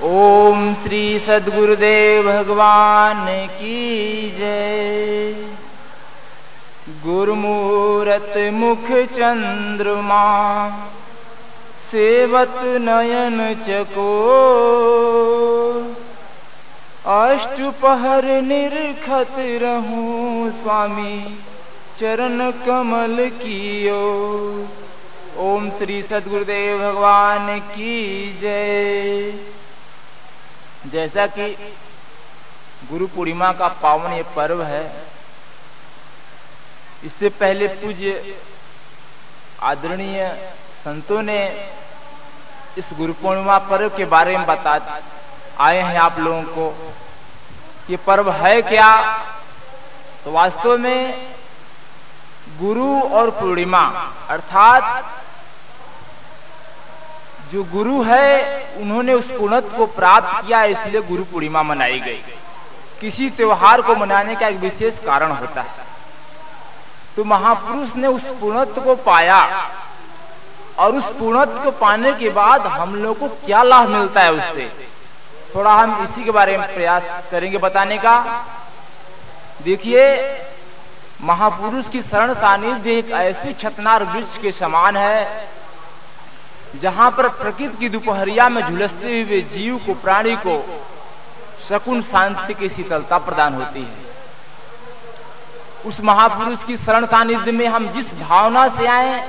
ری سد گردی بگوان کی جے گرمرت مکھ چندرما سیوت نئن چکو اشپہر نرکھت رہوں سوامی چرن کمل کیو ام سری سدگردیو بھگوان کی جی جیسا کہ گرو پورنیما کا پاون یہ پرو ہے، اس سے پہلے پوجیہ آدرنی سنتوں نے اس گرو پورنیما پرو کے بارے میں بتا آئے ہیں آپ لوگوں کو یہ پرو ہے کیا؟ تو واستو میں گرو اور پورنیما، ارتھات جو گرو ہے، انہوں نے اس پونت کو پراپت کیا، اس لیے گرو پورنیما منائی گئی۔ کسی تیوہار کو منانے کا ایک وشیش کارن ہوتا ہے۔ تو مہا پروش نے اس پونت کو پایا۔ اور اس پونت کو پانے کے بعد ہم لوگ کو کیا لاہ ملتا ہے اس سے؟ تھوڑا ہم اسی کے بارے میں پریاس کریں گے بتانے کا۔ دیکھیے مہا پروش کی سرن ساندھ ایک ایسی چھتنار وش کے سمان ہے۔ جہاں پر پرکت کی دوپہریا میں جھلستے ہوئے جیو کو، پرانی کو شکن شانتی کی شیتلتا پردان ہوتی ہے۔ اس مہاپروش کی شرن ساندھ میں ہم جس بھاونا سے آئے،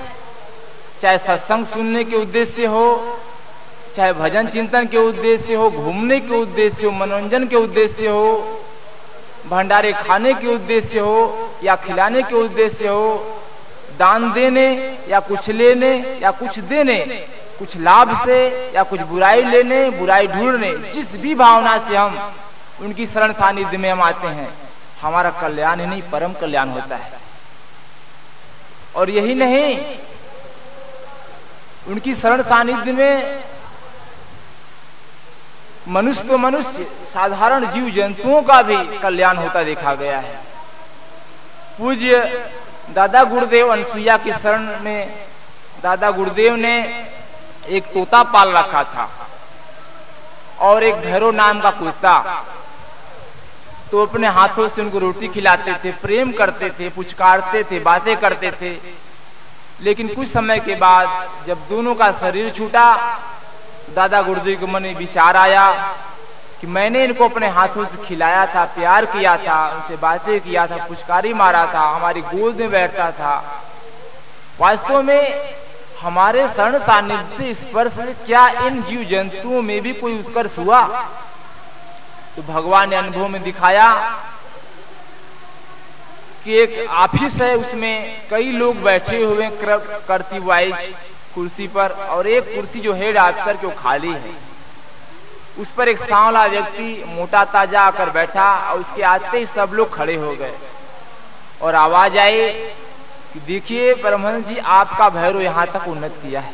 چاہے ستسنگ سننے کے ادیشیہ ہو، چاہے بھجن چنتن کے ادیشیہ ہو، گھومنے کے ادیشیہ ہو، منورنجن کے ادیشیہ ہو، بھنڈارے کھانے کے ادیشیہ ہو یا کھلانے کے ادیشیہ ہو دان دینے یا کچھ لینے یا کچھ دینے کچھ لابھ سے یا کچھ برائی لینے برائی ڈھونڈنے جس بھی بھاونا سے ہم ان کی سرن سانی میں ہم آتے ہیں ہمارا کلیان ہی نہیں پرم کلیان ہوتا ہے اور یہی نہیں ان کی سرن سانی میں منش تو منش سادھارن جیو جنتوں کا بھی کلیان ہوتا دیکھا گیا ہے پوجیہ دادا گردیو انسویا کی سرن میں دادا گردیو نے ایک توتا پال رکھا تھا اور ایک بھیرو نام کا کتا تو اپنے ہاتھوں سے ان کو روٹی کھلاتے تھے، پریم کرتے تھے پچکارتے تھے، باتیں کرتے تھے۔ لیکن کچھ سمے کے بعد جب دونوں کا شریر چھوٹا، دادا گردی کے من بچار آیا۔ کہ میں نے ان کو اپنے ہاتھوں سے کھلایا تھا، پیار کیا تھا، ان سے باتیں کیا تھا پچکاری مارا تھا، ہماری گود میں بیٹھتا تھا۔ واسطو میں ہمارے سرن سانتی اس پر سے کیا ان جیو جنتوں میں بھی کوئی اسکرش ہوا تو بھگوان نے انبھو میں دکھایا کہ ایک آفیس ہے، اس میں کئی لوگ بیٹھے ہوئے کرتی وائش کرسی پر اور ایک کرسی جو ہیڈ آفیسر کے وہ خالی ہے۔ اس پر ایک سانولا ویکتی موٹا تاجا آ کر بیٹھا اور اس کے آتے ہی سب لوگ کھڑے ہو گئے۔ اور آواز آئی کہ دیکھیے پرمہن جی آپ کا بھیرو یہاں تک انت کیا ہے۔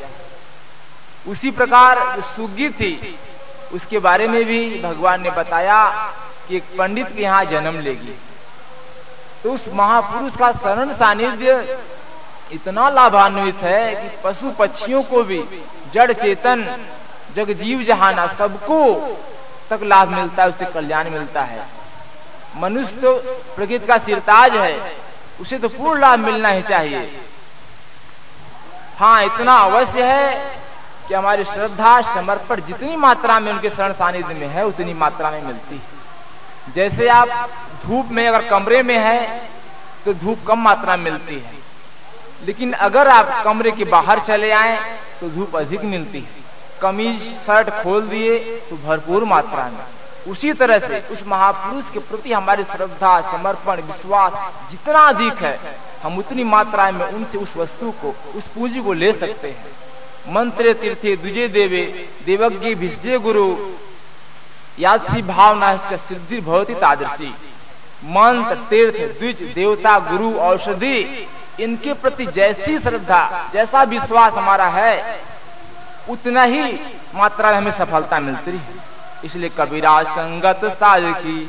اسی پرکار سوگی تھی، اس کے بارے میں بھی بھگوان نے بتایا کہ ایک پنڈت کے یہاں جنم لے گی۔ تو اس مہاپروش کا سرن ساندھ اتنا لابھانوت ہے کہ پشو پچھیوں کو بھی جڑ چیتن جگ جیو جہانا سب کو تک لابھ ملتا ہے اسے کلیان ملتا ہے۔ منوش تو پرگت کا سرتاج ہے، اسے تو پور لابھ ملنا ہی چاہیے۔ ہاں اتنا اوشیہ ہے کہ ہماری شردھا سمرپن جتنی ماترا میں ان کے شرن ساندھ میں ہے، اتنی ماترا میں ملتی۔ ہے جیسے آپ دھوپ میں اگر کمرے میں ہے تو دھوپ کم ماترا میں ملتی ہے۔ لیکن اگر آپ کمرے کے باہر چلے آئیں، تو دھوپ ادھک ملتی ہے۔ کمیز شرٹ کھول دیے تو بھرپور ماترا میں۔ اسی طرح سے اس مہا پروش کے پرتی ہماری شردھا سمرپن، وشواس جتنا ادھک ہے، ہم اتنی ماترا میں ان سے اس وستو کو، اس پونجی کو لے سکتے ہیں۔ منتر تیرتھے دجے دیوے، دیوگی بھسجے گرو یاد تھی بھاونا سدھی بھوتی تادرسی۔ منتر تیرتھ دج دیوتا گرو اوشدھی ان کے پرتی جیسی شردھا جیسا وشواس ہمارا ہے اتنا ہی ماترہ میں ہمیں سفلتا ملتی رہی۔ اس لیے کبیرا سنگت سال کی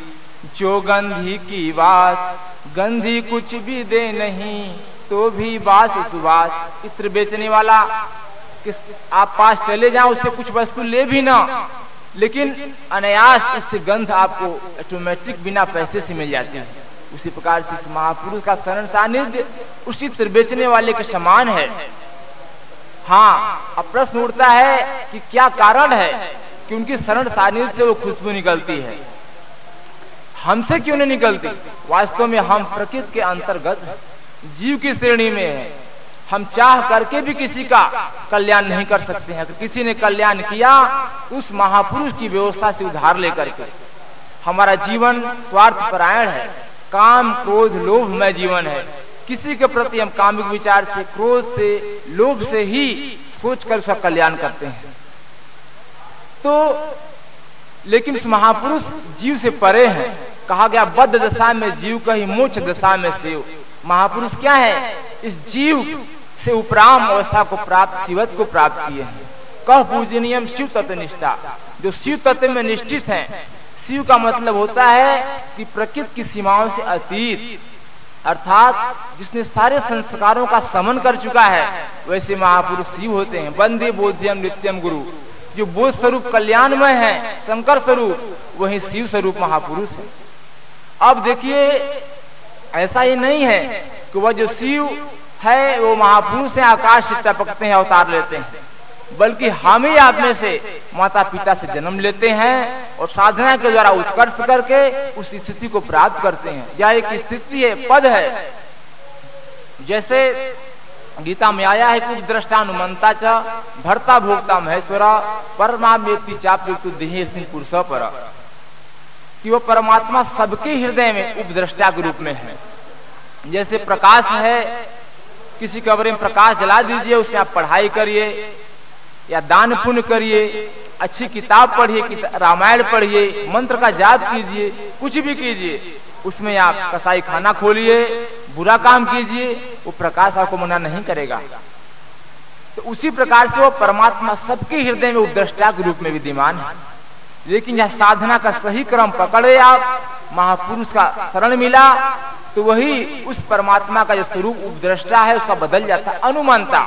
جو گندھی کی بات، گندھی کچھ بھی دے نہیں، تو بھی باس سباس اتر بیچنے والا کہ آپ پاس چلے جائیں، اس سے کچھ بس تو لے بھی نہ۔ لیکن انیاس اس سے گندھ آپ کو ایٹومیٹک بینا پیسے سے مل جاتے ہیں اسی پکار تیس اس مہاپروش کا سرن سانید اسی تربیچنے والے کے شمان ہے۔ ہاں اب پرشن اٹھتا ہے کہ کیا کارن ہے کہ ان کی سرن ساندھ سے وہ خوشبو نکلتی ہے۔ ہم سے کیوں نہیں نکلتی؟ واستو میں ہم پرکت کے انترگت جیو کی شرینی میں ہے ہم چاہ کر کے بھی کسی کا کلیان نہیں کر سکتے ہیں۔ اگر کسی نے کلیان کیا، اس مہاپروش کی ویوستھا سے ادھار لے کر کے۔ ہمارا جیون سوارتھ پرائن ہے۔ کام کروھ لوبھ میں جیون ہے۔ کسی کے پرتی ہم کامک وچار سے کروھ سے لوبھ سے ہی سوچ کر اس کا کلیان کرتے ہیں۔ تو لیکن اس مہاپروش جیو سے پرے ہیں۔ کہا گیا، بد دشا میں جیو کا ہی موچ دشا میں سیو مہاپروش کیا ہے؟ اس جیو سے اپرام اوستھا کو پراپت شیوت کو پراپت کیے ہیں۔ کہ پوجنیم شیو تت نشتا جو شیو تت میں نشچت ہیں شیو کا مطلب ہوتا ہے کہ پرکت کی سیماؤں سے اتیت۔ ارتھات جس نے سارے سنسکاروں کا سمن کر چکا ہے، ویسے مہاپروش شیو ہوتے ہیں۔ بندے بودھیم نتیم گرو، جو بودھ سوروپ کلیان میں ہے شنکر سوروپ وہی شیو سوروپ مہاپروش ہے اب دیکھیے، ایسا ہی نہیں ہے کہ وہ جو شیو ہے، وہ مہاپروش سے آکاش سے ٹپکتے ہیں، اوتار لیتے ہیں۔ بلکہ ہم ہی آپ میں سے ماتا پتا سے جنم لیتے ہیں۔ اور سادھنا کے دوارا اتکرش کر کے اس استھتی کو پراپت کرتے ہیں۔ یا ایک استھتی ہے، پد ہے۔ جیسے گیتا میں آیا ہے، کچھ درشٹانمنتا چا، بھرتا بھوکتا مہیشورا پرما ویکتی چاپ دیہ سنگھ پورسا پر کہ وہ پرماتما سب کے ہردے میں اپدرشٹا کے روپ میں ہے۔ جیسے پرکاش ہے، کسی قبر میں پرکاش جلا دیجیے، اس میں آپ پڑھائی کریے یا دان پن کریے۔ اچھی کتاب پڑھیے رامائن پڑھیے، منتر کا جاب کیجیے کچھ بھی کیجیے اس میں آپ کسائی کھانا کھولیے برا کام کیجیے وہ پرکاش آپ کو منع نہیں کرے گا۔ تو اسی پرکار سے وہ پرماتما سب کے ہردے میں اپدرشٹا کے روپ میں ودیمان ہے لیکن یہ سادھنا کا صحیح کرم پکڑے آپ، مہاپروش کا سرن ملا، تو وہی اس پرماتما کا جو سوروپ اپدرشٹا ہے، اس کا بدل جاتا ہے انمانتا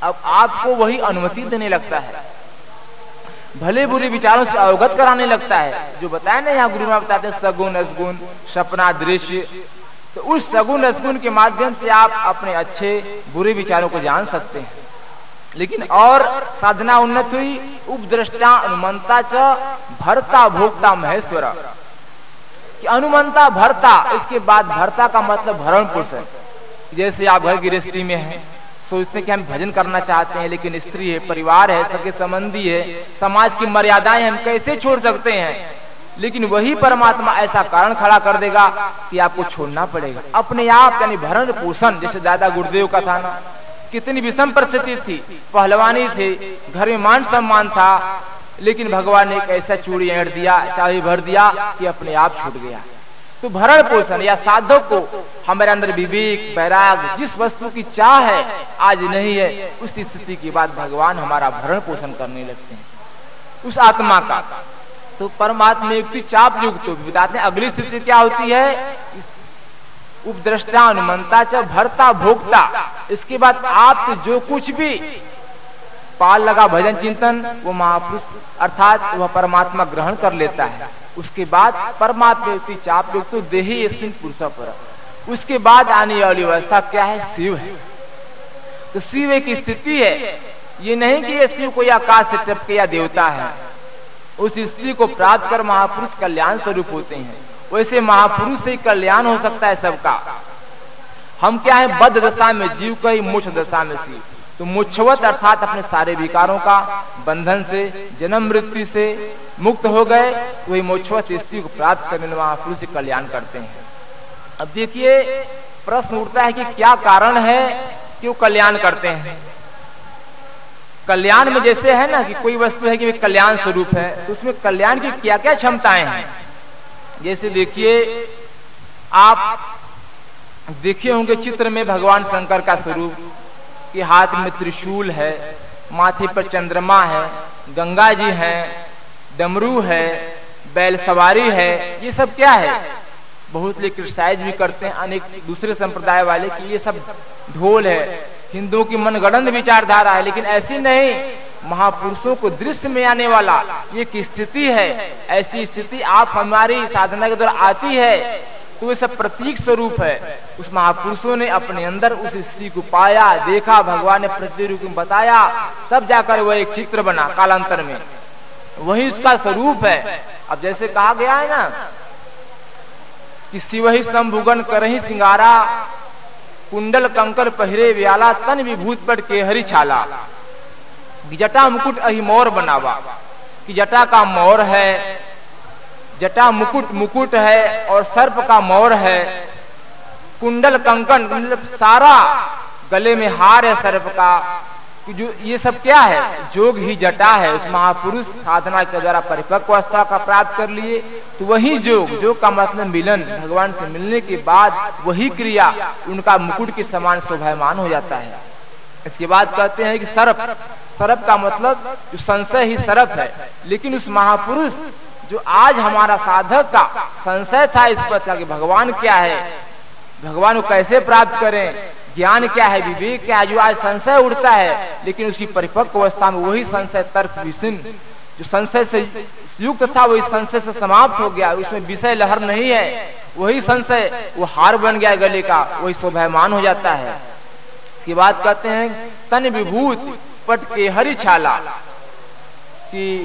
اب آپ کو وہی انمتی دینے لگتا ہے۔ بھلے برے وچاروں سے اوگت کرانے لگتا ہے۔ جو بتایا نا یہاں گرو بتاتے ہیں سگن ازگن سپنا درشیہ تو اس سگن ازگن کے مادھیم سے آپ اپنے اچھے، برے وچاروں کو جان سکتے ہیں۔ لیکن اور سادھنا انت ہوئی، اپدرشٹا، انمنتا چ بھرتا، بھوکتا مہیشور کہ انمنتا، بھرتا، اس کے بعد بھرتا کا مطلب بھرن پوش ہے جیسے آپ گھر گرستی میں ہیں سوچتے ہیں کہ ہم بھجن کرنا چاہتے ہیں، لیکن استری ہے، پریوار ہے، سب سمندی ہے، سماج کی مریادائیں ہم کیسے چھوڑ سکتے ہیں؟ لیکن وہی پرماتما ایسا کارن کھڑا کر دے گا کہ آپ کو چھوڑنا پڑے گا۔ اپنے آپ یعنی بھرن پوشن، جیسے دادا گردیو کا تھا نا، کتنی وشم پرستھی تھی۔ پہلوانی تھی گھر میں مان سمان تھا، لیکن بھگوان نے ایک ایسا چوڑی اینٹ دیا چاہے بھر دیا کہ اپنے آپ چھوٹ گیا۔ تو بھرن پوشن یا سادھک کو ہمارے اندر وویک بیراگ، جس وستو کی چاہ ہے، آج نہیں ہے اس استھتی کے بعد بھگوان ہمارا بھرن پوشن کرنے لگتے ہیں۔ اس آتما کا۔ تو پرماتما یکتی چاپ یگ تو بتاتے ہیں، اگلی استھتی کیا ہوتی ہے؟ اپدرشٹا، انمنتا چ بھرتا، بھوکتا۔ اس کے بعد آپ سے جو کچھ بھی پال لگا، بھجن، چنتن، وہ مہاپروش ارتھات، وہ پرماتما گرہن کر لیتا ہے۔ اس کے بعد پرماتما چاپ تو دیہی پورسا پر اس کے بعد آنے والی ویوستھا کیا ہے؟ شیو ہے۔ تو شیو ایک استھتی ہے۔ یہ نہیں کہ یہ شیو کوئی آکاش سے ٹپ یا دیوتا ہے۔ اس استھتی کو پراپت کر مہاپروش کلیان سوروپ ہوتے ہیں۔ ویسے مہاپروش سے کلیان ہو سکتا ہے سب کا۔ ہم کیا ہے بد دشا میں جیو کا ہی مچھ دشا میں تو مچھوت ارتھات اپنے سارے وکاروں کا بندھن سے، جنم مرتو سے مکت ہو گئے، وہی موچوت استری کو پراپت کرنے مہاپروش سے کلیان کرتے ہیں۔ اب دیکھیے پرشن اٹھتا ہے کہ کیا کارن ہے کہ وہ کلیان کرتے ہیں۔ کلیان میں جیسے ہے نا کہ کوئی وستو ہے کہ کلیان سوروپ ہے، تو اس میں کلیان کی کیا کیا چھمتائیں ہیں۔ جیسے دیکھیے، آپ دیکھے ہوں گے چتر میں بھگوان شنکر کا سوروپ کہ ہاتھ میں ترشول ہے، ماتھے پر چندرما ہے، گنگا جی ہیں، ڈمرو ہے، بیل سواری ہے، یہ سب کیا ہے؟ بہت لے کرسائز بھی کرتے ہیں، انیک دوسرے سمپردائے والے کہ یہ سب ڈھول ہے۔ ہندو کی من گڑند وچار دھارا ہے، لیکن ایسی نہیں۔ مہا پرسوں کو درست میں آنے والا یہ کی استطیق ہے۔ ایسی استطیق آپ ہماری سادھنا کے دور آتی ہے۔ تو وہ سب پرتیک سوروپ ہے۔ اس مہاپرشوں نے اپنے اندر اس استری کو پایا، دیکھا، بھگوان نے پرتی روپ میں بتایا، تب جا کر وہ ایک چتر بنا کالانتر میں۔ وہی اس کا سوروپ ہے۔ اب جیسے کہا گیا ہے نا، کہ شیو ہی سمبھگن کرہی سنگارا، کنڈل کنکر پہرے ویالا، تن بھوت پٹ کے ہری چھالا۔ جٹا مکٹ اہی مور بناوا۔ کہ جٹا کا مور ہے جٹا مکٹ مکٹ ہے اور سرپ کا مور ہے کنڈل کنکن سارا گلے میں ہار ہے سرپ کا جو یہ سب کیا ہے جوگ ہی جٹا ہے اس مہا سادھنا کے دوارا پریپک کا پراپت کر لیے تو وہی جوگ جوگ کا مطلب ملن بھگوان سے ملنے کے بعد وہی کریا ان کا مکٹ کے سمان شوبھمان ہو جاتا ہے اس کے بعد کہتے ہیں کہ سرپ سرپ کا مطلب جو سنسے ہی سرپ ہے لیکن اس مہا پروش جو آج ہمارا سادھک کا سنشے تھا اس پر کہ بھگوان کیا ہے؟ بھگوان کو کیسے پراپت کریں؟ گیان کیا ہے؟ وویک کیا ہے؟ جو آج سنشے اڑتا ہے، لیکن اس کی پریپکو اوستھا وہی سنشے ترف وسن، جو سنشے سے یوکت تھا وہی سنشے سے سماپت ہو گیا۔ اس میں وشے لہر نہیں ہے۔ وہی سنشے وہ ہار بن گیا گلے کا، وہی سوبھمان ہو جاتا ہے۔ اس کی بات کہتے ہیں، تن وبھوت پٹ کے ہری چھالا، کہ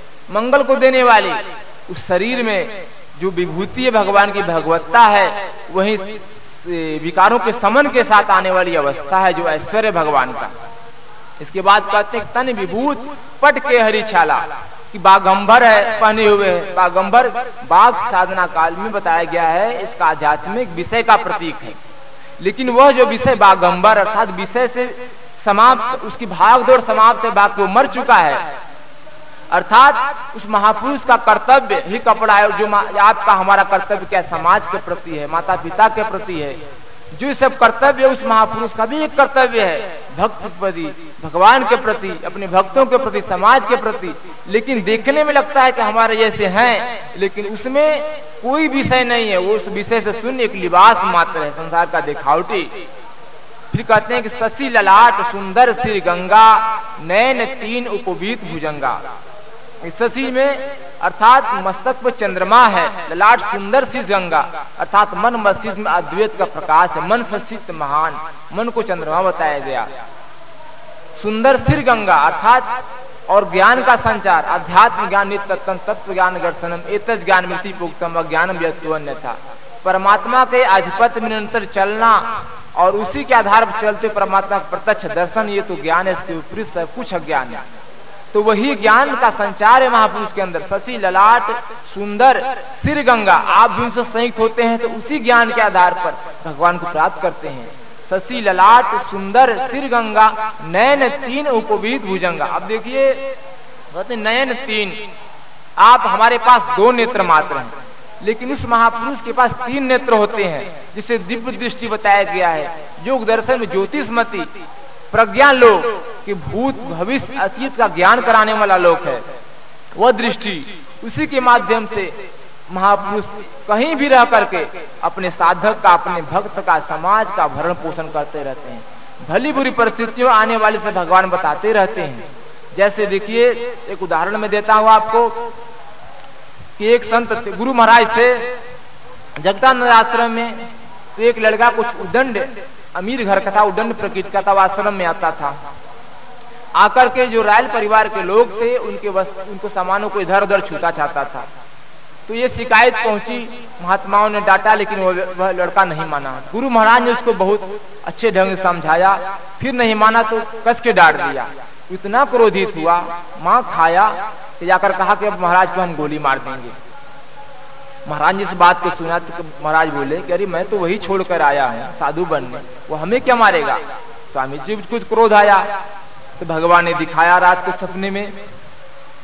منگل کو دینے والی۔ اس شریر میں جو بھگوتی بھگوان کی بھگوتا ہے وہی وکاروں کے سمن کے ساتھ آنے والی اوستھا ہے جو ایشوریہ بھگوان کا۔ اس کے بعد کہتے ہیں، تن وبھوت پٹ کے ہری چھالا۔ کہ باغمبر ہے، پہنے ہوئے ہیں۔ باغمبر، باغ سادنا کال میں بتایا گیا ہے، اس کا آدھیاتمک وشے کا پرتیک ہے۔ لیکن وہ جو وشے باغمبر، ارتھات وشے سے سماپت، اس کی بھاگ دوڑ سماپت ہے، باغ وہ مر چکا ہے۔ ارتھات اس مہاپروش کا کرتب ہی کپڑا ہے جو آپ کا ہمارا کرتب کیا سماج کے پرتی ہے، ماتا پتا کے پرتی ہے۔ جو سب کرتب اس مہاپروش کا بھی ایک کرتب ہے۔ بھکت بھگوان کے پرتی، اپنے بھکتوں کے پرتی، سماج کے پرتی۔ لیکن دیکھنے میں لگتا ہے کہ ہمارے جیسے ہیں، لیکن اس میں کوئی وشے نہیں ہے۔ وہ اس وشے سے سن ایک لباس ماتر ہے، سنسار کا دیکھاوٹی پھر کہتے ہیں کہ سسی للاٹ، سندر سر گنگا، نین تین اپویت بھجنگا۔ سسی میں، ارتھات مستق پہ چندرما ہے، للاٹ سندر سی گنگا ارتھات من مسجد میں ادویت کا پرکاش ہے، من سست مہان۔ من کو چندرما بتایا گیا۔ سندر سر گنگا، ارتھات اور گیان کا سنچار۔ ادھیاتم گیان نتم تتو گیان، گرسنم ایتج گیان ملتی پوکتم اجانم یتو تھا۔ پرماتما کے اجپت میں ننتر چلنا اور اسی کے آدھار پر چلتے پرماتما کا پرتچھ درشن یہ تو گیان ہے، اس کے وپریت سب کچھ اجان ہے۔ تو وہی گیان کا سنچار ہے مہاپروش کے اندر۔ سچی للاٹ، سندر سر گنگا آپ بھی ان سے سنکت ہوتے ہیں تو اسی گیان کے آدھار پر بھگوان کو پراپت کرتے ہیں۔ سسی، للاٹ، سندر سر گنگا نین، تین اپویت بھوجنگا۔ اب دیکھیے نین، تین۔ آپ ہمارے پاس دو نیتر ماتر ہیں، لیکن اس مہاپروش کے پاس تین نیتر ہوتے ہیں، جسے دبیہ دشٹی بتایا گیا ہے۔ یوگ درشن میں جوتیش متی پرگیان لوگ کہ بھوت بھوش اتیت کا گیان کرانے والا لوگ ہے۔ وہ درشٹی اسی کے مادھیم سے مہاپروش کہیں بھی رہ کر کے اپنے سادھک کا، اپنے بھکت کا، سماج کا بھرن پوشن کرتے رہتے ہیں۔ بھلی بری پرستوں آنے والے سے بھگوان بتاتے رہتے ہیں۔ جیسے دیکھیے، ایک ادہرن میں دیتا ہوں آپ کو کہ ایک سنت گرو مہاراج تھے، جگدان آشرم میں تو ایک لڑکا کچھ ادنڈ امیر گھر کا تھا اڈن پرکت کا تھا آشرم میں آتا تھا۔ آ کر کے جو رائل پریوار کے لوگ تھے، ان کے ان کو سامانوں کو ادھر ادھر چھوتا چاہتا تھا۔ تو یہ شکایت پہنچی، مہاتماؤں نے ڈانٹا، لیکن وہ لڑکا نہیں مانا۔ گرو مہاراج نے اس کو بہت اچھے ڈھنگ سے سمجھایا، پھر نہیں مانا تو کس کے ڈانٹ دیا؟ اتنا کرودھت ہوا، ماں کھایا کہ جا کر کہا کہ اب مہاراج کو ہم گولی مار دیں گے۔ مہاراج نے اس بات کو سنا تو مہاراج بولے کہ ارے میں تو وہی چھوڑ کر آیا ہوں، سادھو بننے، وہ ہمیں کیا مارے گا؟ سوامی جی کچھ کرودھ آیا، تو بھگوان نے دکھایا رات کو سپنے میں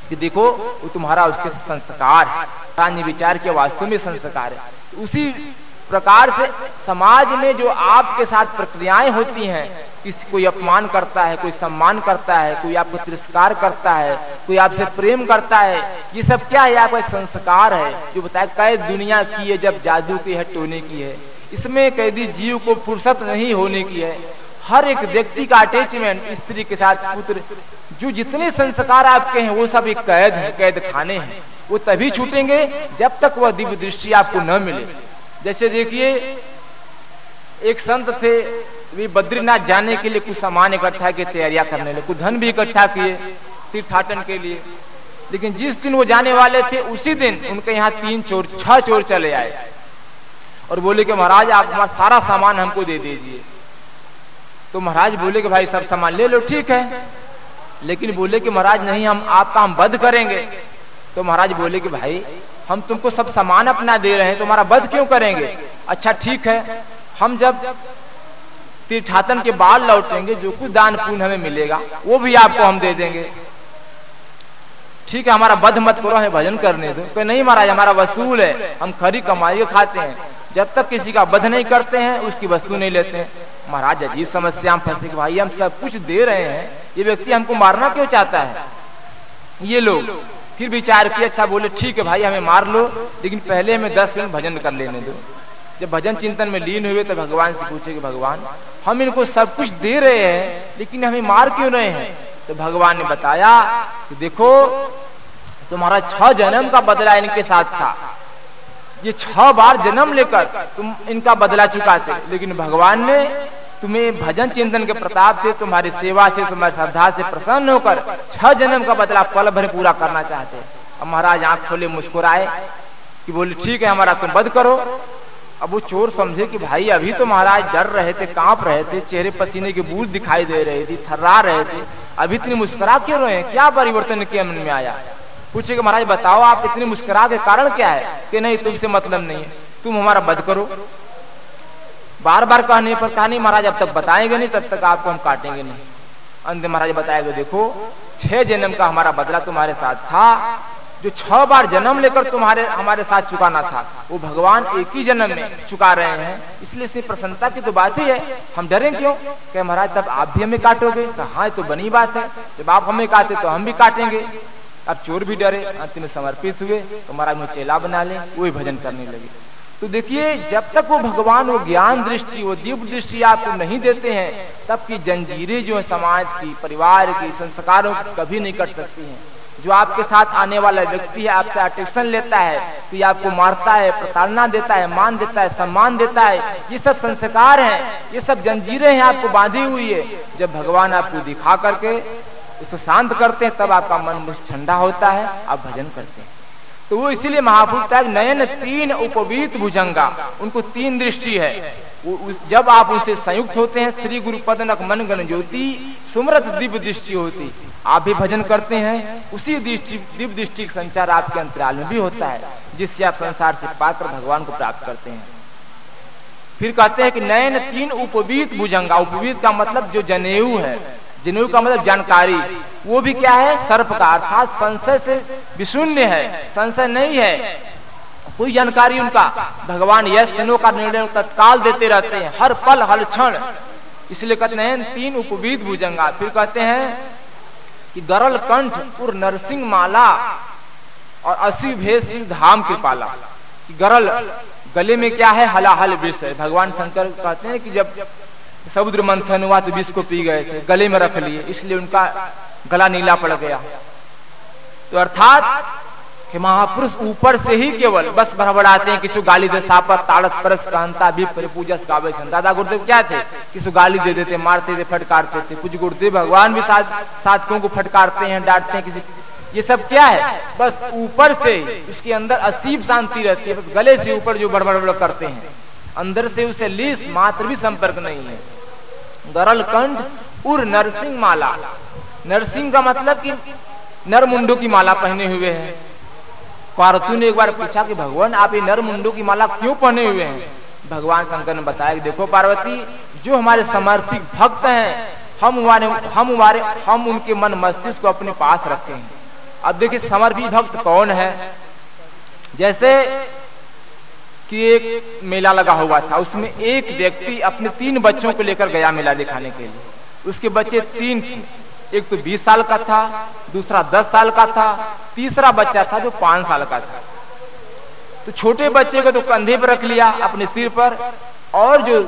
کہ دیکھو، وہ تمہارا اس کے سنسکار ہے۔ مہاراج نے وچار کے واستو میں سنسکار ہے۔ اسی پرکار سے سماج میں جو آپ کے ساتھ پرکریائیں ہوتی ہیں، کسی کوئی اپمان کرتا ہے، کوئی سمان کرتا ہے، کوئی آپ کو ترسکار کرتا ہے، کوئی آپ سے پریم کرتا ہے، یہ سب کیا ہے؟ آپ کا ایک سنسکار ہے، جو بتائے قید دنیا کی ہے، جب جادو کی ہے، ٹونے کی ہے۔ اس میں قیدی جیو کو فرصت نہیں ہونے کی ہے۔ ہر ایک ویکتی کا اٹیچمنٹ استری کے ساتھ پتر، جو جتنے سنسکار آپ کے ہیں، وہ سب ایک قید ہے قید خانے ہیں۔ وہ تبھی چھوٹیں گے جب تک وہ دیو درشٹی آپ کو نہ ملے۔ جیسے دیکھیے، ایک سنت تھے وہ بدری ناتھ جانے کے لیے کچھ سامان اکٹھا کی تیاریاں کرنے لے، کچھ دھن بھی اکٹھا کیے تیرتھاٹن کے لیے۔ لیکن جس دن وہ جانے والے تھے، اسی دن ان کے یہاں تین چور، چھ چور چلے آئے۔ اور بولے کہ مہاراج، آپ ہمارا سارا سامان ہم کو دے دیجیے تو مہاراج بولے کہ بھائی سب سامان لے لو، ٹھیک ہے۔ لیکن بولے کہ مہاراج، نہیں، ہم آپ کا ہم بد کریں گے۔ تو مہاراج بولے کہ بھائی ہم تم کو سب سامان اپنا دے رہے ہیں، تمہارا بد کیوں کریں گے؟ اچھا ٹھیک ہے۔ ہم جب تیرتھاتن کے بعد لوٹیں گے، جو کچھ دان پون ہمیں ملے گا، وہ بھی آپ کو ہم دے دیں گے۔ ٹھیک ہے، ہمارا بد مت کرو، ہمیں بھجن کرنے دو۔ کہ نہیں مہاراج، ہمارا وصول ہے۔ ہم کھری کمائی کھاتے ہیں۔ جب تک کسی کا بد نہیں کرتے ہیں، اس کی وستو نہیں لیتے ہیں۔ مہاراج، عجیب سمسیا، ہم پھنسے کہ بھائی، ہم سب کچھ دے رہے ہیں۔ یہ ویکتی ہم کو مارنا کیوں چاہتا ہے؟ یہ لوگ۔ پھر بچار کیا اچھا بولے، ٹھیک ہے بھائی، ہمیں مار لو، لیکن پہلے ہمیں دس منٹ بھجن کر لینے دو۔ جب بھجن چنتن میں لین ہوئے تو بھگوان سے پوچھے کہ بھگوان، ہم ان کو سب کچھ دے رہے ہیں، لیکن ہمیں مار کیوں رہے ہیں؟ تو بھگوان نے بتایا کہ دیکھو، تمہارا چھ جنم کا بدلہ ان کے ساتھ تھا۔ یہ چھ بار جنم لے کر تم ان کا بدلہ چکا تھے لیکن بھگوان نے تمہیں بھجن چنتن کے پرتاپ سے، تمہاری سیوا سے تمہاری شردھا سے پرسن ہو کر چھ جنم کا بدلہ پل بھر پورا کرنا چاہتے اب مہاراج آنکھ کھولے مسکرائے کہ بولے، ٹھیک ہے ہمارا تم بد کرو۔ اب وہ چور سمجھے کہ بھائی، ابھی تو مہاراج ڈر رہے تھے، کانپ رہے تھے، چہرے پسینے کی بوجھ دکھائی دے رہی تھی تھرا رہے تھے۔ ابھی اتنی مسکرا کیوں رہے کیا پریورتن کے من میں آیا؟ پوچھے کہ مہاراج بتاؤ، آپ اتنی مسکرا کے کارن کیا ہے؟ کہ نہیں، تم سے مطلب نہیں ہے۔ تم ہمارا بد کرو۔ بار بار کہنے پر کہا نہیں مہاراج اب تک بتائیں گے نہیں، تب تک آپ کو ہم کاٹیں گے نہیں۔ اندر مہاراج بتائے گا دیکھو، چھ جنم کا ہمارا بدلہ تمہارے ساتھ تھا، جو چھ بار جنم لے کر تمہارے، ہمارے ساتھ چکانا تھا۔ وہ بھگوان ایک ہی جنم میں چکا رہے ہیں۔ اس لیے سے پرسنتا کی تو بات ہی ہے۔ ہم ڈریں کیوں؟ کہ مہاراج، تب آپ بھی ہمیں کاٹو گے۔ کہ ہاں تو بنی بات ہے۔ جب آپ ہمیں کاٹے تو ہم بھی کاٹیں گے۔ اب چور بھی ڈرے، انت میں سمرپت ہوئے۔ تو مہاراج میں چیلا بنا لیں وہی بھجن کرنے لگے۔ تو دیکھیے، جب تک وہ بھگوان وہ گیان درشٹی وہ دیو درشٹی آپ کو نہیں دیتے ہیں، تب کی جنجیریں جو ہیں سماج کی، پریوار کی، سنسکاروں کی کبھی نہیں کٹ سکتی ہیں۔ جو آپ کے ساتھ آنے والا ویکتی ہے، آپ سے اٹیکشن لیتا ہے تو یہ آپ کو مارتا ہے پرتارنا دیتا ہے، مان دیتا ہے، سمان دیتا ہے، یہ سب سنسکار ہیں، یہ سب جنجیریں ہیں، آپ کو باندھی ہوئی ہے جب بھگوان آپ کو دکھا کر کے، اس کو شانت کرتے ہیں، تب آپ کا من ٹھنڈا ہوتا ہے، آپ بھجن کرتے ہیں۔ تو وہ اسی لیے محافظ مہاپر نئن تین اپویت بھجنگا، ان کو تین درشٹی ہے۔ جب آپ ان سے سیکت ہوتے ہیں، سری گرو پدنک من گن جوتی، سمرت دیو دشٹی ہوتی۔ آپ بھی بھجن کرتے ہیں، اسی دیو دشٹی سنچار آپ کے انترال میں بھی ہوتا ہے، جس سے آپ سنسار سے پا کر بھگوان کو پراپت کرتے ہیں۔ پھر کہتے ہیں کہ نئن تین اپویت بھجنگا۔ اپویت کا مطلب جو جنیو ہے۔ جنیو کا مطلب جانکاری۔ وہ بھی کیا ہے؟ سرپ کا۔ ارتھات سنسے سے بشونیہ ہے۔ سنسے نہیں ہے۔ کوئی جانکاری ان کا۔ بھگوان یس سنو کا نرنے تتکال دیتے رہتے ہیں۔ ہر پل، ہر چھن اس لیے کہتے ہیں، تین اپوید بھجنگا پھر کہتے ہیں کہ گرل کنٹھ اور نرسنگ مالا اور اسی بھیس دھام کے پالا۔ گرل، گلے میں کیا ہے؟ ہلا ہل وش ہے۔ بھگوان شنکر کہتے ہیں کہ جب سمدر منتھن ہوا تو وش کو پی گئے تھے، گلے میں رکھ لیے، اس لیے ان کا گلا نیلا پڑ گیا۔ تو ارتھات کہ مہاپرش اوپر سے ہی کیول بس بڑبڑاتے ہیں کسی گالی دے ساپت، تاڑت، پرس، کانتا بھی پر پوجس گاوے چھن دادا گردیو کیا تھے؟ کسی گالی دے دیتے، مارتے تھے پھٹکارتے تھے۔ کچھ گردیو، بھگوان بھی ساتھ ساتھوں کو پھٹکارتے ہیں، ڈانٹتے ہیں کسی یہ سب کیا ہے؟ بس اوپر سے اس کے اندر اسیب شانتی رہتی ہے۔ بس گلے سے اوپر جو بڑبڑ کرتے ہیں۔ اندر سے اسے لیس، ماتر بھی سمپرک نہیں ہے۔ گرل کنڈ ار نرسنگ مالا۔ نرسنگ کا مطلب کہ نر منڈو کی مالا پہنے ہوئے ہیں۔ پارتو نے ایک بار پوچھا کہ بھگوان، آپ یہ نر منڈو کی مالا کیوں پہنے ہوئے ہیں؟ بھگوان شنکر نے بتایا کہ دیکھو پاروتی، جو ہمارے سمرپک بھکت ہیں، ہم ہمارے ہم ہمارے، ہم ان کے من مستشک کو اپنے پاس رکھتے ہیں۔ اب دیکھیں سمرپی بھکت کون ہے؟ جیسے کہ ایک میلہ لگا ہوا تھا۔ اس میں ایک ویکتی اپنے تین بچوں کو لے کر گیا میلہ دکھانے کے لیے۔ اس کے بچے تین تھے۔ ایک تو بیس سال کا تھا، دوسرا دس سال کا تھا، تیسرا بچہ تھا جو پانچ سال کا تھا۔ تو چھوٹے بچے کو تو کندھے پر رکھ لیا اپنے سر پر اور جو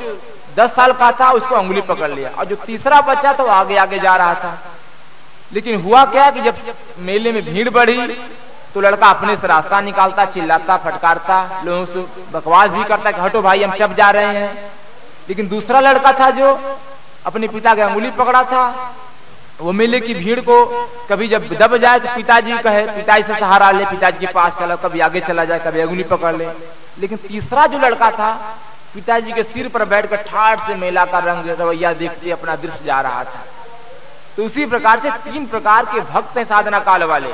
دس سال کا تھا، اس کو انگلی پکڑ لیا۔ اور جو تیسرا بچہ تھا، وہ آگے آگے جا رہا تھا۔ لیکن ہوا کیا کہ جب میلے میں بھیڑ بڑھی تو لڑکا اپنے سے راستہ نکالتا، چلاتا، پھٹکارتا، لوگوں سے بکواس بھی کرتا کہ ہٹو بھائی، ہم چپ جا رہے ہیں۔ لیکن دوسرا لڑکا تھا جو اپنے پتا کے انگلی پکڑا تھا، وہ میلے کی بھیڑ کو کبھی جب دب جائے تو پتا جی کہے پتا جی سے سہارا لے پتا جی کے پاس چلا کبھی آگے چلا جائے، کبھی انگلی پکڑ لے۔ لیکن تیسرا جو لڑکا تھا پتا جی کے سر پر بیٹھ کر ٹھاٹ سے میلہ کا رنگ رویہ دیکھتے اپنا درش جا رہا تھا۔ تو اسی پرکار سے تین پرکار کے بھکت ہیں سادھنا کال والے۔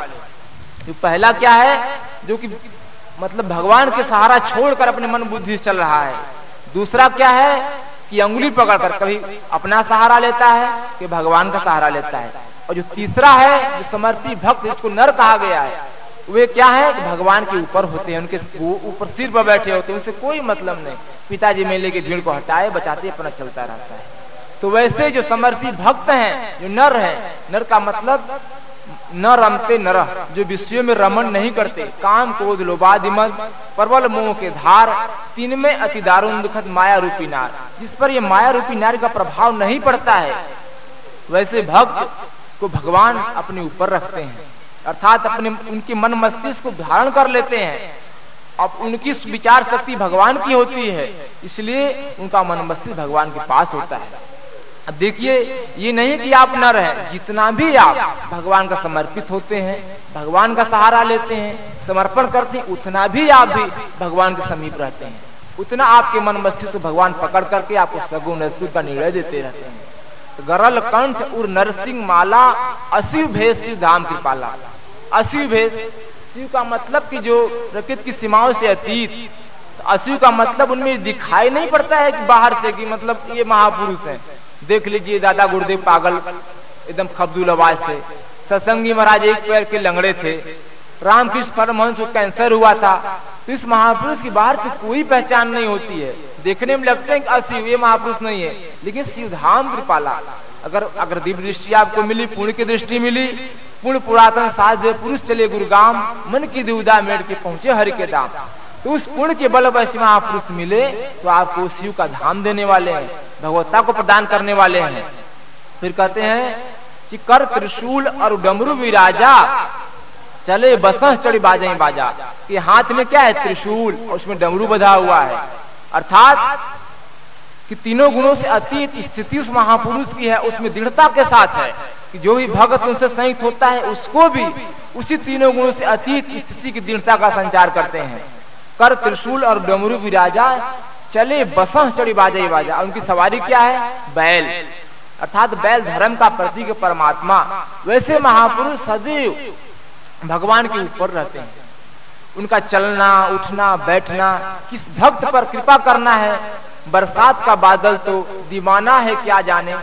جو پہلا کیا ہے؟ جو کہ مطلب بھگوان کے سہارا چھوڑ کر اپنے من بدھی سے چل رہا ہے۔ دوسرا کیا ہے؟ کہ انگلی پکڑ کر کبھی اپنا سہارا لیتا ہے کہ بھگوان کا سہارا لیتا ہے۔ اور جو تیسرا ہے، جو سمرپی بھکت اس کو نر کہا گیا ہے، وہ کیا ہے؟ کہ بھگوان کے اوپر ہوتے ہیں، ان کے اوپر سر پر بیٹھے ہوتے ہیں، ان سے کوئی مطلب نہیں۔ پتا جی میلے کے بھیڑ کو ہٹائے، بچاتے، اپنا چلتا رہتا ہے۔ تو ویسے جو سمرپی بھکت ہیں، جو نر ہیں، نر کا مطلب نہ رمتے نر جو وشیوں میں رمن نہیں کرتے کام کو لوبادمد پرول موہ کے دھار، تین میں اتی دارون دکھت مایا روپی نار۔ جس پر یہ مایا روپی نار کا پربھاؤ نہیں پڑتا ہے، ویسے بھکت کو بھگوان اپنے اوپر رکھتے ہیں۔ ارتھات اپنے ان کی من مستش کو دھارن کر لیتے ہیں۔ اب ان کی وچار شکتی بھگوان کی ہوتی ہے، اس لیے ان کا من مستش بھگوان کے پاس ہوتا ہے۔ اب دیکھیے، یہ نہیں کہ آپ نہ رہیں، جتنا بھی آپ بھگوان کا سمرپت ہوتے ہیں، بھگوان کا سہارا لیتے ہیں، سمرپن کرتے ہیں، اتنا بھی آپ بھی بھگوان کے سمیپ رہتے ہیں۔ اتنا آپ کے من مسجد سے بھگوان پکڑ کر کے آپ کو سگو نرسو کا نرے دیتے رہتے ہیں۔ گرل کنٹھ ار نرسنگ مالا اسیو بھیس سی دھام کی پالا۔ اسیو بھیس سیو کا مطلب کہ جو رکت کی سیماؤں سے اتیت۔ اسیو کا مطلب ان میں دکھائی نہیں پڑتا ہے کہ باہر سے کہ مطلب یہ مہاپروش ہیں۔ دیکھ لیجیے دادا گردیو پاگل ایک دم خبدول آواز تھے۔ ستسنگی مہاراج ایک پیر کے لنگڑے تھے۔ رام کش پرمہنس کو کینسر ہوا تھا؟ تو اس مہاپروش کی باہر سے کوئی پہچان نہیں ہوتی ہے۔ دیکھنے میں لگتے ہیں کہ اسی یہ مہاپروش نہیں ہے، لیکن سیو دھام کرپالا۔ اگر اگر دیو درشٹی آپ کو ملی پوڑ کی درشٹی ملی پوڑ پوراتن ساز دے پروش چلے گرگام، من کی دیودا میڑ کے پہنچے ہر کے دام۔ تو اس پوڑ کے بل بس مہاپروش ملے تو آپ کو سیو کا دھام دینے والے ہیں، بھگوتا کو پردان کرنے والے ہیں۔ پھر کہتے ہیں کہ کر ترشول اور ڈمرو ویراجا چلے بسن چڑی باجیں باجا۔ کہ ہاتھ میں کیا ہے ترشول؟ اور اس میں ڈمرو بدھا ہوا ہے۔ ارتھات کہ تینوں گنوں سے اتیت استھتی اس مہاپروش کی ہے، اس میں دڑھتا کے ساتھ ہے۔ کہ جو بھی بھگت ان سے سنت ہوتا ہے، اس کو بھی اسی تینوں گنوں سے اتیت استھتی کی دڑھتا کا سنچار کرتے ہیں۔ کر ترشول اور ڈمرو ویراجا چلے بسن چڑی باجا باجا۔ ان کی سواری کیا ہے؟ بیل۔ ارتھات بیل دھرم کا پرتیک پرماتما۔ ویسے مہاپروش سدیو بھگوان کے اوپر رہتے ہیں۔ ان کا چلنا، اٹھنا، بیٹھنا، کس بھکت پر کرپا کرنا ہے؟ برسات کا بادل تو دیوانہ ہے کیا جانے؟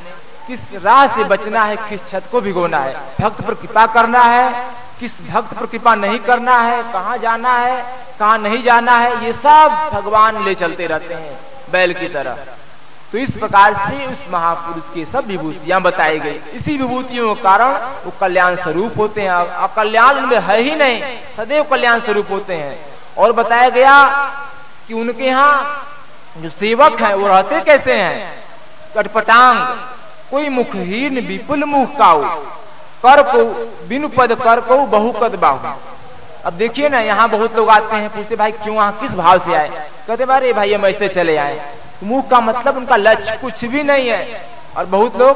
کس راہ سے بچنا ہے؟ کس چھت کو بھگونا ہے؟ بھکت پر کرپا کرنا ہے؟ کس بھکت پر کرپا نہیں کرنا ہے؟ کہاں جانا ہے؟ کہاں نہیں جانا ہے، یہ سب بھگوان لے چلتے رہتے ہیں بیل کی طرح۔ تو اس پرکار سے اس مہاپروش کی سب وبھوتیاں بتائی گئی۔ اسی وبھوتیوں کے کارن وہ کلیان سوروپ ہوتے ہیں۔ اکلیان ان میں ہے ہی نہیں، سدیو کلیان سوروپ ہوتے ہیں۔ اور بتایا گیا کہ ان کے ہاں جو سیوک ہیں، وہ رہتے کیسے ہیں؟ کٹپٹانگ، کوئی مکھہین وپل مکھ کاؤ کر کو بن پد کر کو بہو قد باہو۔ اب دیکھیے نا، یہاں بہت لوگ آتے ہیں، پوچھتے بھائی کیوں وہاں کس بھاؤ سے آئے؟ کہتے بھائی بھائی، ہم ایسے چلے آئے منہ کا مطلب ان کا لچ کچھ بھی نہیں ہے۔ اور بہت لوگ،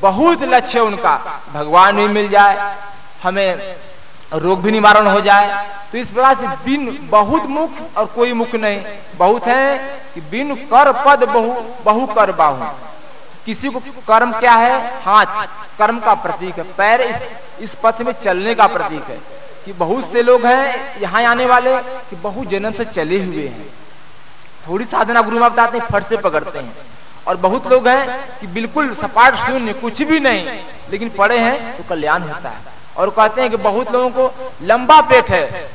بہت لچ ہے ان کا۔ بھگوان بھی مل جائے، ہمیں روگ بھی نوارن ہو جائے۔ تو اس پرکار سے بن بہت مکھ اور کوئی مکھ نہیں۔ بہت ہے کہ بن کر پد بہو بہو کر باہو۔ کسی کو کرم کیا ہے؟ ہاتھ۔ کرم کا پرتیک ہے۔ پیر اس اس پتھ میں چلنے کا پرتیک ہے۔ کہ بہت سے لوگ ہیں یہاں آنے والے کہ بہت جنم سے چلے ہوئے ہیں۔ تھوڑی سادھنا گرو میں بتاتے ہیں، پھٹ سے پکڑتے ہیں۔ اور بہت لوگ ہیں کہ بالکل سپاٹ شونیہ، کچھ بھی نہیں، لیکن پڑھے ہیں تو کلیان ہوتا ہے۔ اور کہتے ہیں کہ بہت لوگوں کو لمبا پیٹ ہے۔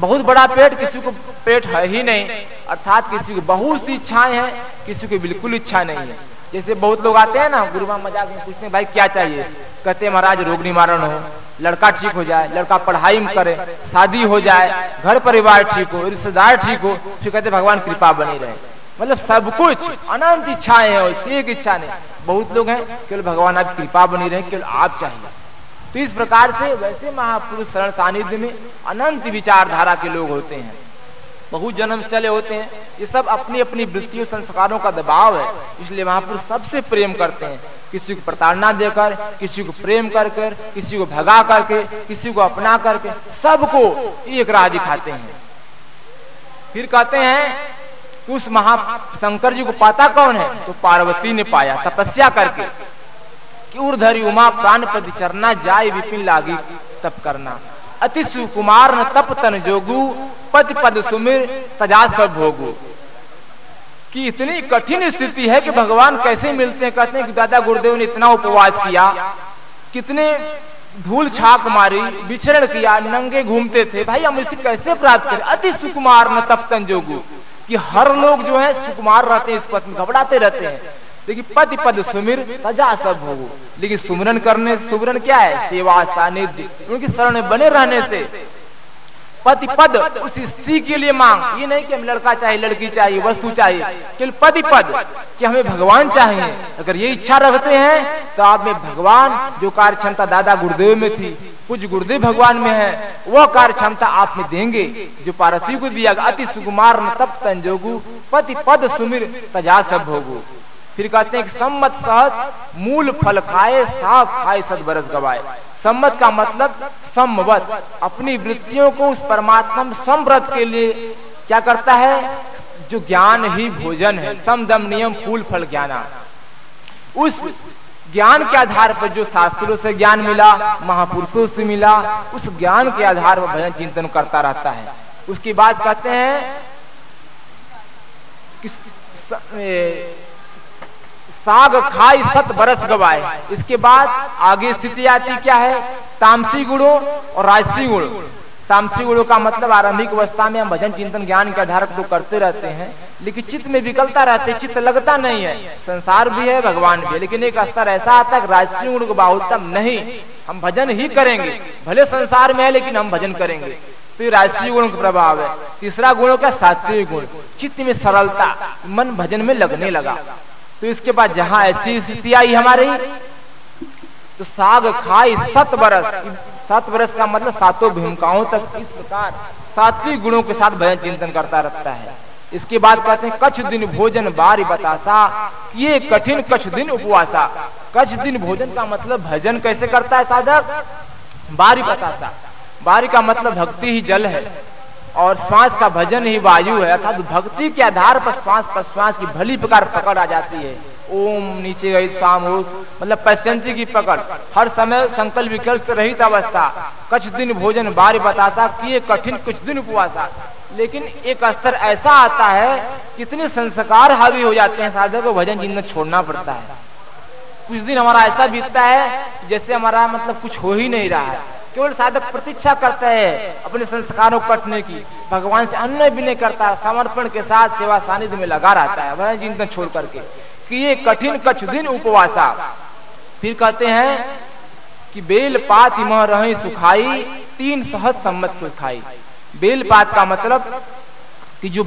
بہت بڑا پیٹ کسی کو پیٹ ہے ہی نہیں۔ ارتھات کسی کو بہت سی اچھائیں ہیں، کسی کو بالکل اچھا نہیں ہے۔ جیسے بہت لوگ آتے ہیں نا، گرو مذاق میں پوچھتے ہیں، بھائی، کیا چاہیے؟ کہتے ہیں، مہاراج روگ نوارن ہو، لڑکا ٹھیک ہو جائے، لڑکا پڑھائی میں کرے، شادی ہو جائے، گھر پریوار ٹھیک ہو رشتے دار ٹھیک ہو، پھر کہتے بھگوان کرپا بنی رہے مطلب سب کچھ انت اچھائیں ہیں اس کی ایک اچھا نہیں۔ بہت لوگ ہیں، کہ بھگوان آپ کرپا بنی رہے کہ آپ چاہیے۔ تو اس پرکار سے ویسے مہاپروش سرن ساندھ میں انت وچار دھارا کے لوگ ہوتے ہیں۔ بہت جنم چلے ہوتے ہیں، یہ سب اپنی اپنی وتیوں سنسکاروں کا دباؤ ہے۔ اس لیے مہاپروش سب سے پریم کرتے ہیں۔ کسی کو پرتارنا دے کر، کسی کو پریم کر کر، کسی کو بھگا کر کے، کسی کو اپنا کر کے، سب کو ایک راہ دکھاتے ہیں۔ پھر کہتے ہیں کہ اس مہا شنکر جی کو پاتا کون ہے؟ تو پاروتی نے پایا، تپسیا کر کے۔ اردھری اما پران پتی چرنا جائے، وپن لاگی تپ کرنا۔ اتی سکمار نہ تپ تن جوگو، پد پد سمر تجا سب بھوگو۔ کہ اتنی کٹھن استھتی ہے کہ بھگوان کیسے ملتے ہیں؟ کہتے ہیں کہ دادا گردیو نے اتنا اپواس کیا۔ کتنے دھول چھاک ماری بچھڑ کیا، ننگے گھومتے تھے۔ بھائی، ہم اسے کیسے پراپت کریں؟ اتی سکمار نہ تپ تن جوگو۔ کہ ہر لوگ جو ہے سکمار رہتے ہیں، اس پت میں گھبراتے رہتے ہیں۔ لیکن پد پد سمر تجا سب ہو۔ لیکن سمرن کرنے، سمرن کیا ہے؟ سیوا ساندھ ان کی سرن بنے رہنے سے۔ پتی پد اس استری کے لیے مانگ۔ یہ نہیں کہ ہم لڑکا چاہیے، لڑکی چاہیے، وستو چاہیے۔ کہ پتی پد کہ ہمیں بھگوان چاہیے۔ اگر یہ اچھا رکھتے ہیں، تو آپ میں بھگوان جو کار چھمتا دادا گردیو میں تھی کچھ گردیو بھگوان میں ہے، وہ کار چھمتا آپ میں دیں گے۔ جو پارتی کو دیا گا اتی سکمار تب تنجوگو پتی پد سمر تجا سب ہوگو پھر کہتے ہیں کہ سمت سہت، مول پھل کھائے، صاف کھائے ست برس گوائے۔ سمت کا مطلب سموت۔ اپنی وتیوں کو اس پرماتما سمرت کے لیے کیا کرتا ہے؟ جو گیان ہی بھوجن ہے۔ سم دم نیم پھول پھل گیانا۔ اس گیان کے آدھار پر جو شاستروں سے گیان ملا، مہاپرشوں سے ملا، اس گیان کے آدھار پر بھجن چنتن کرتا رہتا ہے۔ اس کی بات کہتے ہیں ساگ کھائی ست برس گوائے۔ اس کے بعد آگے استھتی آتی کیا ہے؟ تامسی گڑوں اور راجسی گڑ تامسی گڑوں کا مطلب آرمبک اوستھا میں ہم بھجن چنتن گیان کے آدھار کو کرتے رہتے ہیں، لیکن چت میں وکلتا رہتے، چت لگتا نہیں ہے۔ سنسار بھی ہے بھگوان بھی لیکن ایک استر ایسا آتا ہے راجسی گڑ کو باہتم نہیں۔ ہم بھجن ہی کریں گے۔ بھلے سنسار میں ہے، لیکن ہم بھجن کریں گے۔ تو یہ راجسی گڑوں کا پربھاؤ ہے۔ تیسرا گڑوں کا ساتوی گڑ۔ چت میں سرلتا، من بھجن میں لگنے لگا۔ تو اس کے بعد جہاں ایسی ستھی آئی ہماری، تو ساگ کھائی ست برس، سات برس کا مطلب ساتوں بھومکاؤں تک اس پرکار ساتوی گڑوں کے ساتھ بھجن چنتن کرتا رہتا ہے۔ اس کے بعد کہتے ہیں کچھ دن بھوجن باری بتاسا، یہ کٹھن کچھ دن اپواسا۔ کچھ دن بھوجن کا مطلب بھجن کیسے کرتا ہے سادھک باری بتاسا۔ باری کا مطلب بھکتی ہی جل ہے۔ اور سوانس کا بھجن ہی وایو ہے ارتھات بھکتی کے آدھار پر سوانس پر سوانس کی بھلی پکار پکڑ آ جاتی ہے۔ اوم، نیچے گئی سام ہو مطلب پیشنتی کی پکڑ۔ ہر سمے سنکل وکلپ رہت اوستھا کچھ دن بھوجن باری بتاتا کیے کٹھن کچھ دن اپواسا لیکن ایک استر ایسا آتا ہے، کتنے سنسکار حاوی ہو جاتے ہیں سادھک کو بھجن جن چھوڑنا پڑتا ہے۔ کچھ دن ہمارا ایسا بیتتا ہے جیسے ہمارا مطلب کچھ ہو ہی نہیں رہا ہے۔ کیول سادھک پرتیچھا کرتا ہے اپنے سنسکاروں کٹنے کی بھگوان سے ان بھی نہیں کرتا سمرپن کے ساتھ سیوا ساندھ میں لگا رہتا ہے بھجن چنتن چھوڑ کر کے کہ یہ کٹھن کچھ دن اپواسا پھر کہتے ہیں کہ بیل پات مہ رہی سکھائی تین سہت سمت سکھائی بیل پات کا مطلب کہ جو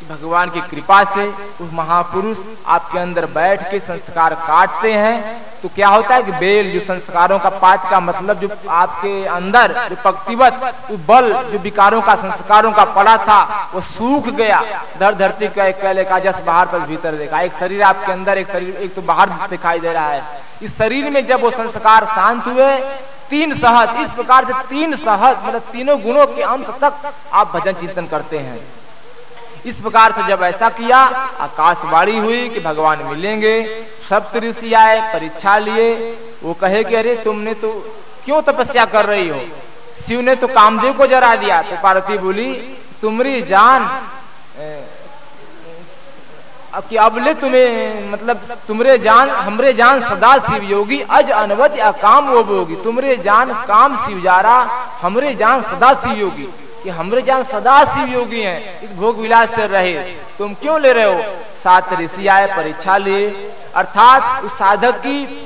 بل بھگوان کی کرپا سے اس مہاپروش آپ کے اندر بیٹھ کے سنسکار کاٹتے ہیں، تو کیا ہوتا ہے کہ بیل جو سنسکاروں کا پات کا مطلب جو آپ کے اندر جو پکتیوت بل جو بیکاروں کا سنسکاروں کا پڑا تھا، وہ سوکھ گیا۔ در دھرتی کا ایک کہلے کا جس باہر پر بھیتر دیکھا۔ ایک شریر آپ کے اندر، ایک شریر ایک تو باہر دکھائی دے رہا ہے۔ اس شریر میں جب وہ سنسکار شانت ہوئے، تین سہت اس پرکار سے تین سہت مطلب تینوں گنوں کے انت تک آپ بھجن چنتن کرتے ہیں۔ اس پرکار سے جب ایسا کیا، آکاش باڑی ہوئی کہ بھگوان ملیں گے، سب رشی آئے، پریچھا لیے۔ وہ کہے کہ ارے تم نے تو کیوں تپسیا کر رہی ہو؟ شیو نے تو کامدیو کو جرا دیا۔ تو پاروتی بولی، تمری جان کہ ابلے تمہیں مطلب تمرے جان، ہمرے جان صدا سیو یوگی، اج انوت یا کام وہ ہوگی تمرے جان کام سیو جارا، ہمرے جان صدا سیو یوگی۔ کہ ہمرے جان صدا سیو یوگی ہیں، اس بھوگ ولاس سے رہے۔ تم کیوں لے رہے ہو؟ سات رسی آئے، پریچھا لے۔ ارتھات، اس سادھک کی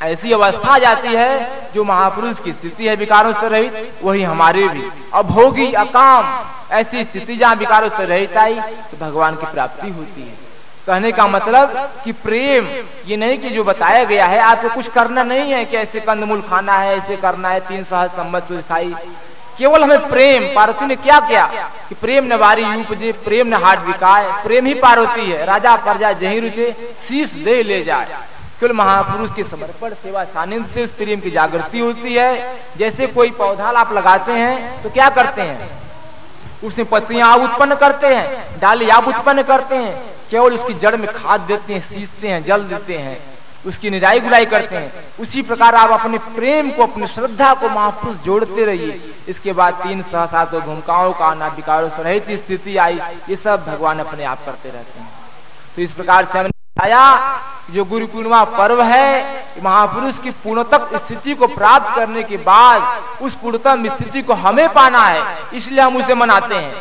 ایسی اوستھا جاتی ہے جو مہاپروش کی استھتی ہے بیکاروں سے رہی، وہی ہمارے بھی۔ اب ہوگی اکام۔ ایسی استھتی جہاں بیکاروں سے رہی آئی تو بھگوان کی پراپتی ہوتی ہے۔ کہنے کا مطلب کہ پریم، یہ نہیں کہ جو بتایا گیا ہے، آپ کو کچھ کرنا نہیں ہے کہ ایسے کند مول کھانا ہے، ایسے کرنا ہے، تین سو سمت کھائی کیول ہمیں پریم پاروتی نے کیا کیا؟ کہ پریم نے واری اپجے پریم نے ہاتھ بکائے پریم ہی پاروتی ہے، راجا پرجا جہی رچے سیس دے لے جائے۔ کل مہاپروش کے سمرپڑ سیوا سانند سے اس پریم کی جاگرتی ہوتی ہے۔ جیسے کوئی پودا آپ لگاتے ہیں، تو کیا کرتے ہیں؟ اس میں پتیاں آپ اتپن کرتے ہیں، ڈالی آپ اتپن کرتے ہیں، کیول اس کی جڑ میں کھاد دیتے ہیں سیچتے ہیں، جل دیتے ہیں۔ اس کی نجائی گلائی کرتے ہیں۔ اسی پرکار آپ اپنے پریم کو، اپنی شردھا کو محفوظ جوڑتے رہیے۔ اس کے بعد تین سو سات بھومکاؤں کا آنا بیکاروں سے رہتی استھتی آئی، یہ سب بھگوان اپنے آپ کرتے رہتے ہیں۔ تو اس پرکار سے ہم نے آیا، جو گرو پورنما پرو ہے، مہاپروش کی پورنتک استھتی کو پراپت کرنے کے بعد اس پورنتم استھتی کو ہمیں پانا ہے، اس لیے ہم اسے مناتے ہیں۔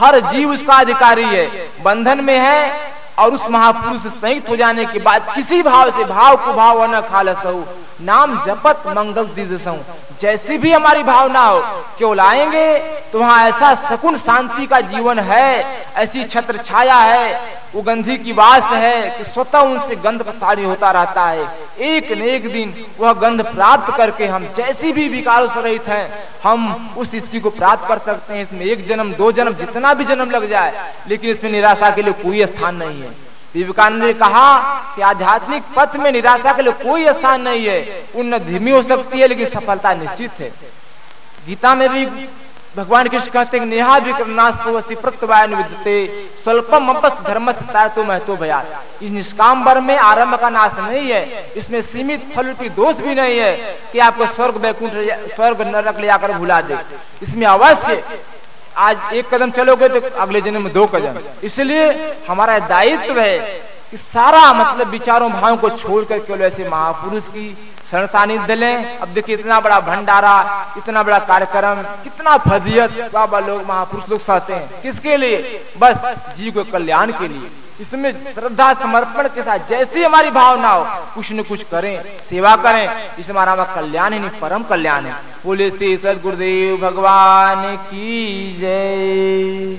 ہر جیو اس کا ادھیکاری ہے، بندھن میں ہے اور اس مہاپروش سے سنگت ہو جانے کے بعد کسی بھاؤ سے بھاؤ کو بھاؤ نہ کھالس ہو نام جپت منگل دیدس ہوں جیسی بھی ہماری بھاؤنا ہو، کیوں لائیں گے؟ تو وہاں ایسا سکون شانتی کا جیون ہے، ایسی چھتر چھایا ہے وہ گندھی کی باس ہے کہ سوتا ان سے گندھ کا ساڑی ہوتا رہتا ہے۔ ایک نہ ایک دن وہ گندھ پراپت کر کے ہم جیسی بھی بیکاروں سے رہت ہیں، ہم اس استھی کو پراپت کر سکتے ہیں۔ اس میں ایک جنم، دو جنم، جتنا بھی جنم لگ جائے، لیکن اس میں نراشا کے لیے کوئی استھان نہیں ہے۔ ویوکانند نے کہا کہ آدھیاتمک پتھ میں نراشا کے لیے کوئی استھان نہیں ہے ان دھیمی ہو سکتی ہے لیکن سفلتا نشچت ہے گیتا میں بھی بھگوان کرشن کہتے ہیں نیہا وکرناستو پرتوائن ودتے سلپم اپس دھرم ستایتو محتو بھیا اس نشکام بر میں آرم کا ناس نہیں ہے اس میں سیمت پھل کی دوست بھی نہیں ہے کہ آپ کو سورگ بیکونٹ سورگ نرک لے آکر بھلا دے اس میں اوشی آج ایک قدم چلو گے تو اگلے جنم میں دو قدم۔ اس لیے ہمارا دائتو ہے کہ سارا مطلب بیچاروں بھائیوں کو چھوڑ کر کے ایسے مہاپروش کی سنسانی دلیں۔ اب دیکھیں اتنا بڑا بھنڈارا، اتنا بڑا کارکرم، کتنا فضیت بابا لوگ مہاپروش لوگ سہتے ہیں۔ کس کے لیے؟ بس جی کو کلیان کے لیے۔ اس میں شردھا سمرپن کے ساتھ جیسی ہماری بھاؤنا ہو، کچھ نہ کچھ کریں، سیوا کریں، اس میں ہمارا کلیان ہے نہیں، پرم کلیان ہے۔ بولے سے سد گردیو بھگوان کی جے۔